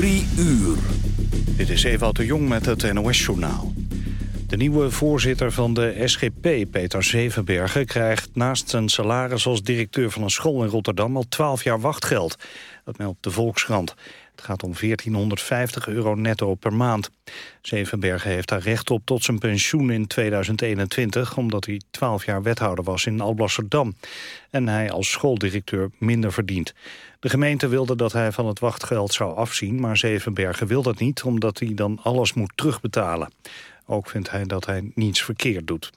Drie uur. Dit is Ewout de Jong met het NOS-journaal. De nieuwe voorzitter van de SGP, Peter Zevenbergen... krijgt naast zijn salaris als directeur van een school in Rotterdam... al 12 jaar wachtgeld. Dat meldt de Volkskrant. Het gaat om 1450 euro netto per maand. Zevenbergen heeft daar recht op tot zijn pensioen in 2021... omdat hij 12 jaar wethouder was in Alblasserdam. En hij als schooldirecteur minder verdient. De gemeente wilde dat hij van het wachtgeld zou afzien... maar Zevenbergen wil dat niet, omdat hij dan alles moet terugbetalen. Ook vindt hij dat hij niets verkeerd doet.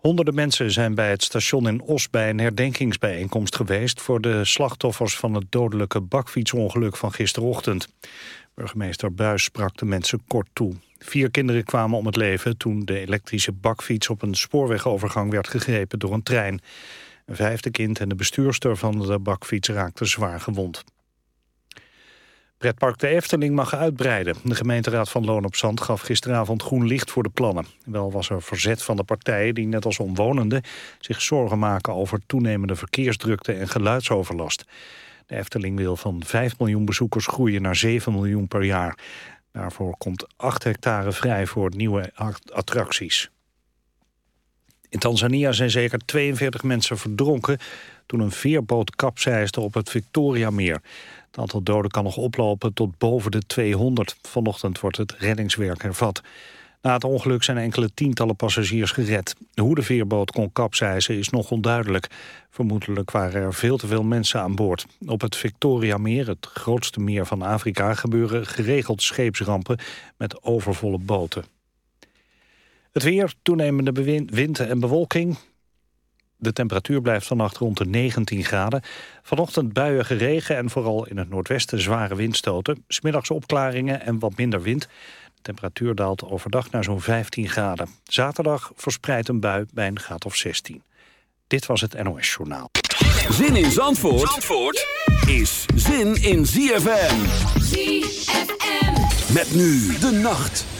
Honderden mensen zijn bij het station in Os bij een herdenkingsbijeenkomst geweest... voor de slachtoffers van het dodelijke bakfietsongeluk van gisterochtend. Burgemeester Buis sprak de mensen kort toe. Vier kinderen kwamen om het leven toen de elektrische bakfiets op een spoorwegovergang werd gegrepen door een trein. Een vijfde kind en de bestuurster van de bakfiets raakten zwaar gewond. Pretpark de Efteling mag uitbreiden. De gemeenteraad van Loon op Zand gaf gisteravond groen licht voor de plannen. Wel was er verzet van de partijen die net als omwonenden zich zorgen maken over toenemende verkeersdrukte en geluidsoverlast. De Efteling wil van 5 miljoen bezoekers groeien naar 7 miljoen per jaar. Daarvoor komt 8 hectare vrij voor nieuwe attracties. In Tanzania zijn zeker 42 mensen verdronken toen een veerboot kapseisde op het Victoriameer. Het aantal doden kan nog oplopen tot boven de 200. Vanochtend wordt het reddingswerk hervat. Na het ongeluk zijn enkele tientallen passagiers gered. Hoe de veerboot kon kapseizen is nog onduidelijk. Vermoedelijk waren er veel te veel mensen aan boord. Op het Victoriameer, het grootste meer van Afrika... gebeuren geregeld scheepsrampen met overvolle boten. Het weer, toenemende wind en bewolking. De temperatuur blijft vannacht rond de 19 graden. Vanochtend buiige regen en vooral in het noordwesten zware windstoten. Smiddags opklaringen en wat minder wind. De temperatuur daalt overdag naar zo'n 15 graden. Zaterdag verspreidt een bui bij een graad of 16. Dit was het NOS Journaal. Zin in Zandvoort, Zandvoort is zin in ZFM. ZFM. Met nu de nacht.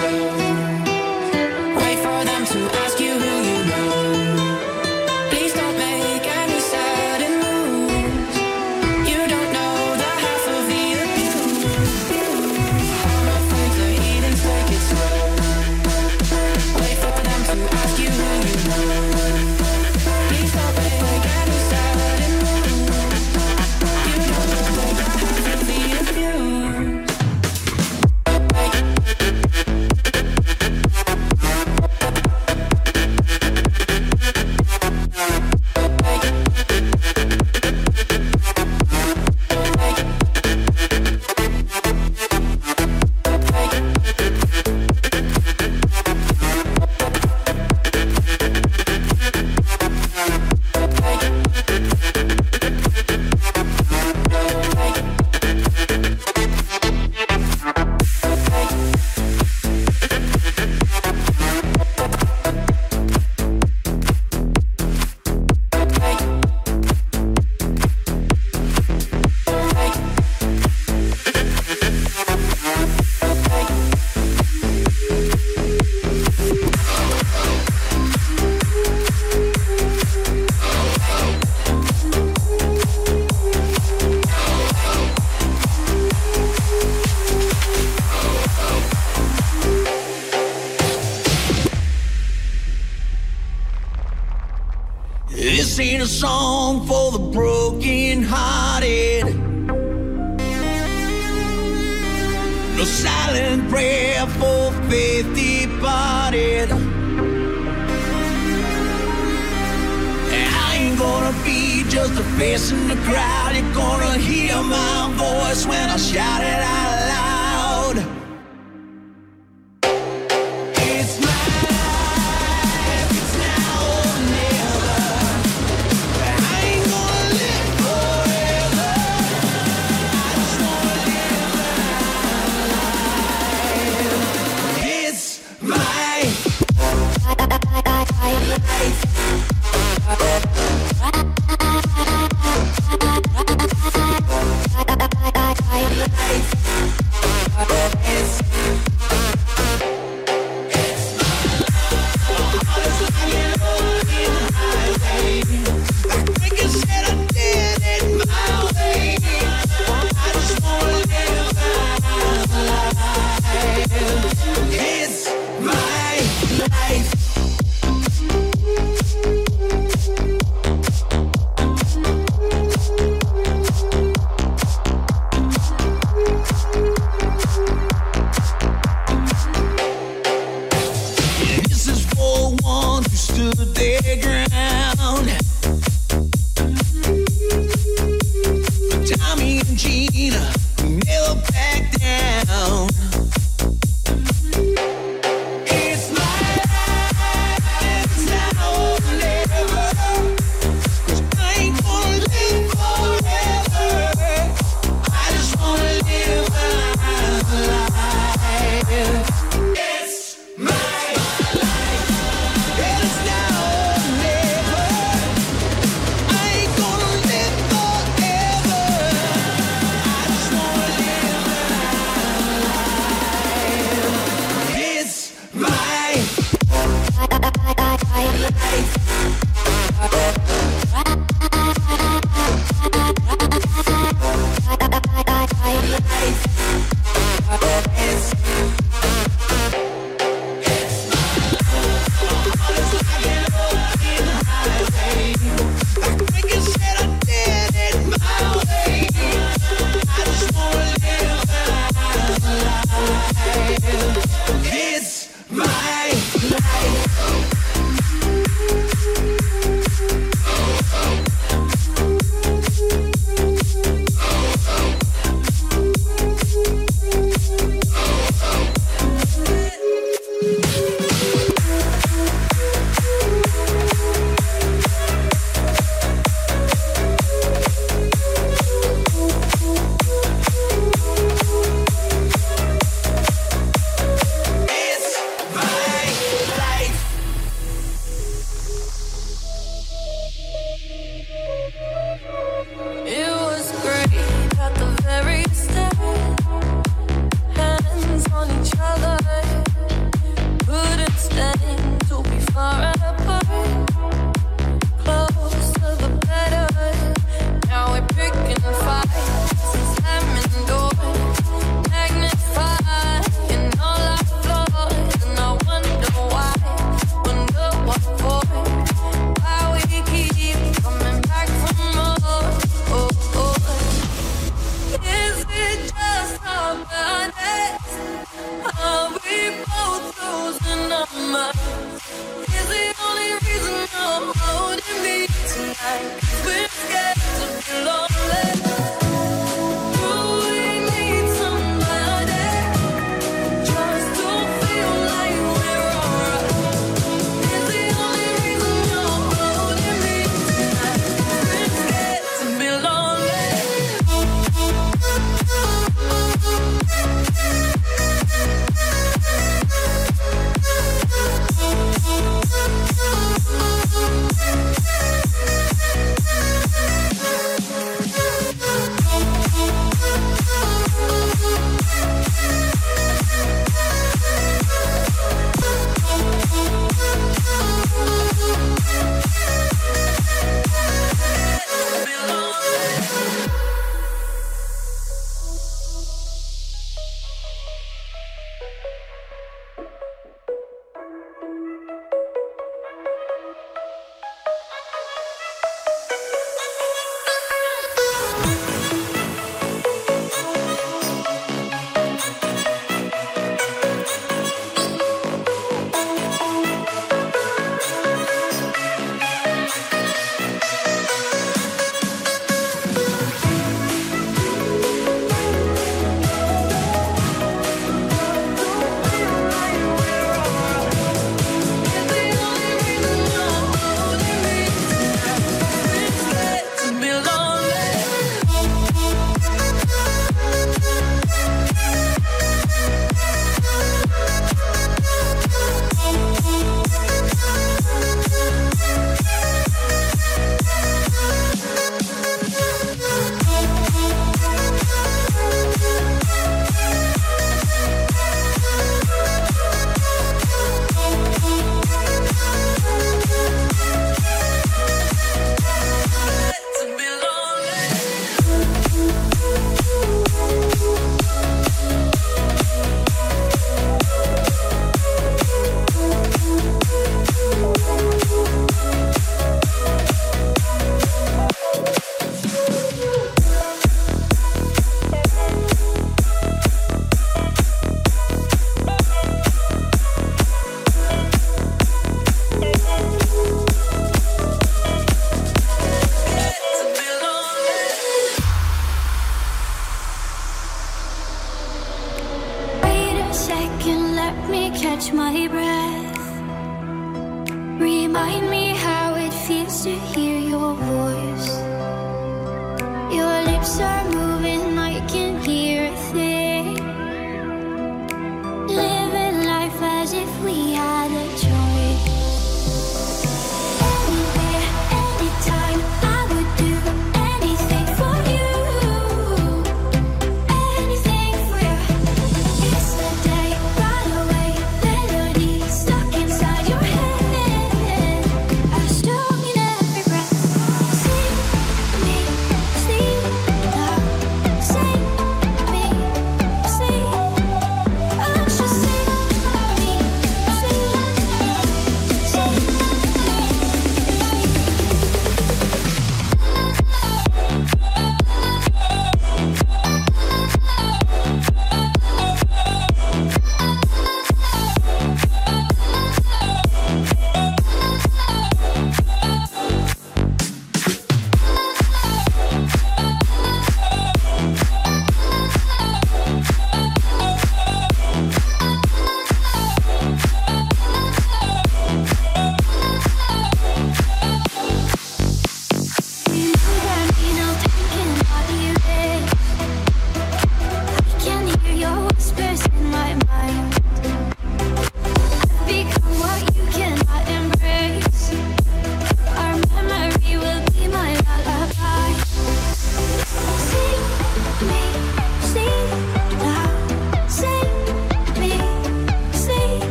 Thank you. just a face in the crowd. You're gonna hear my voice when I shout it out.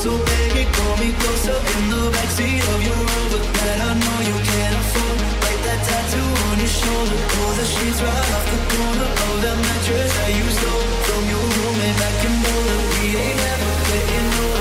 So baby, call me closer in the backseat of your Rover that I know you can't afford. Write that tattoo on your shoulder. Pull the sheets right off the corner of the mattress that you stole from your roommate back in Boulder. We ain't never getting older.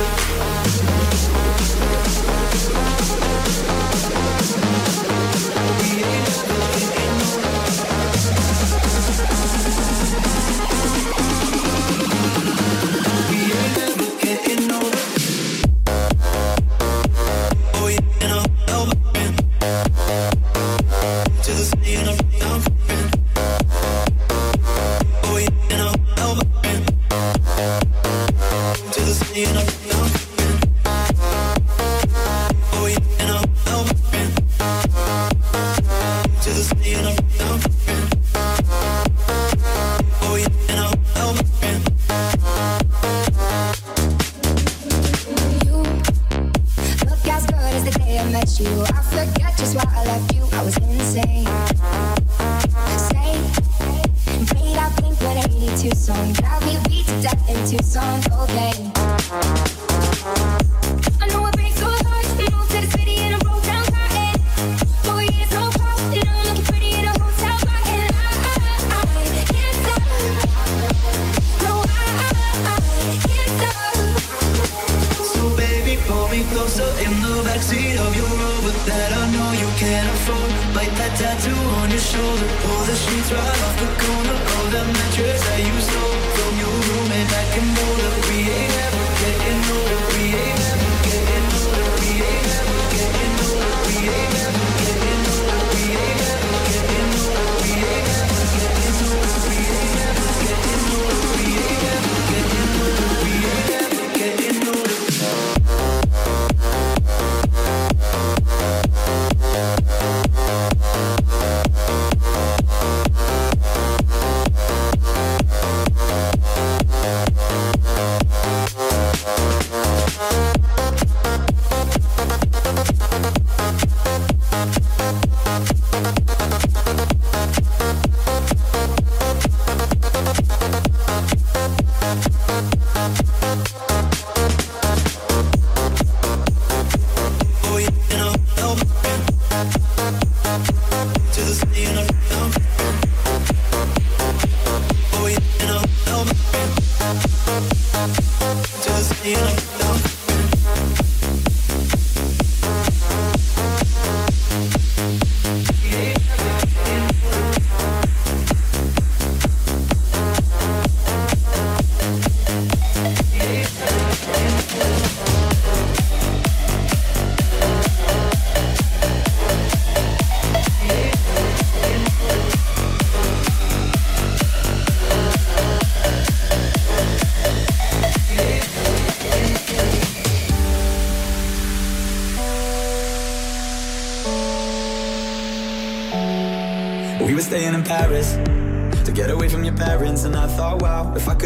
Tucson. Got me beat to death in Tucson, Okay.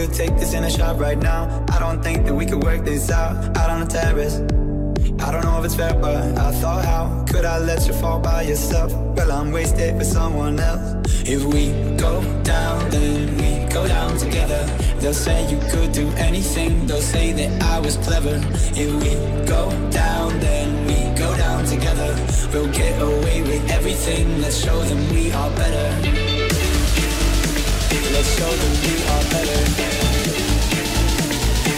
could take this in a shot right now. I don't think that we could work this out. Out on the terrace. I don't know if it's fair, but I thought, how could I let you fall by yourself? Well, I'm wasted for someone else. If we go down, then we go down together. They'll say you could do anything, they'll say that I was clever. If we go down, then we go down together. We'll get away with everything, let's show them we are better. Let's show them we are better.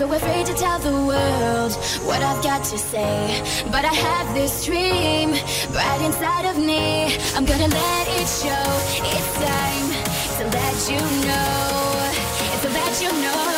so afraid to tell the world what I've got to say. But I have this dream right inside of me. I'm gonna let it show. It's time to let you know. It's to let you know.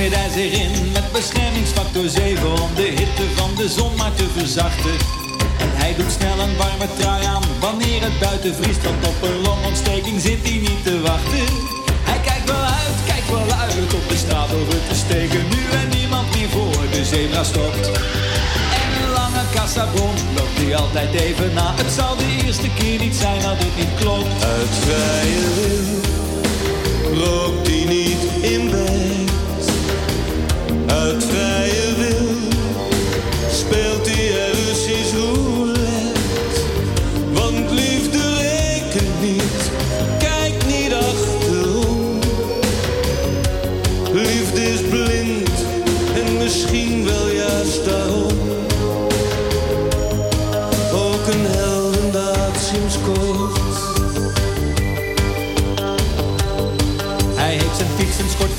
Smeert hij zich in met beschermingsfactor 7 om de hitte van de zon maar te verzachten. En hij doet snel een warme trui aan wanneer het buiten vriest, want op een longontsteking zit hij niet te wachten. Hij kijkt wel uit, kijkt wel uit op de straat over te steken, nu en niemand meer voor de zebra stopt. En een lange kassabon loopt hij altijd even na. Het zal de eerste keer niet zijn dat het niet klopt. Uit vrije wil rookt hij niet in bed. Uit vrije wil. Speelt hij er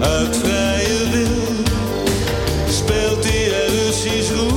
Uit vrije wil speelt hij er Russisch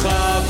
schaap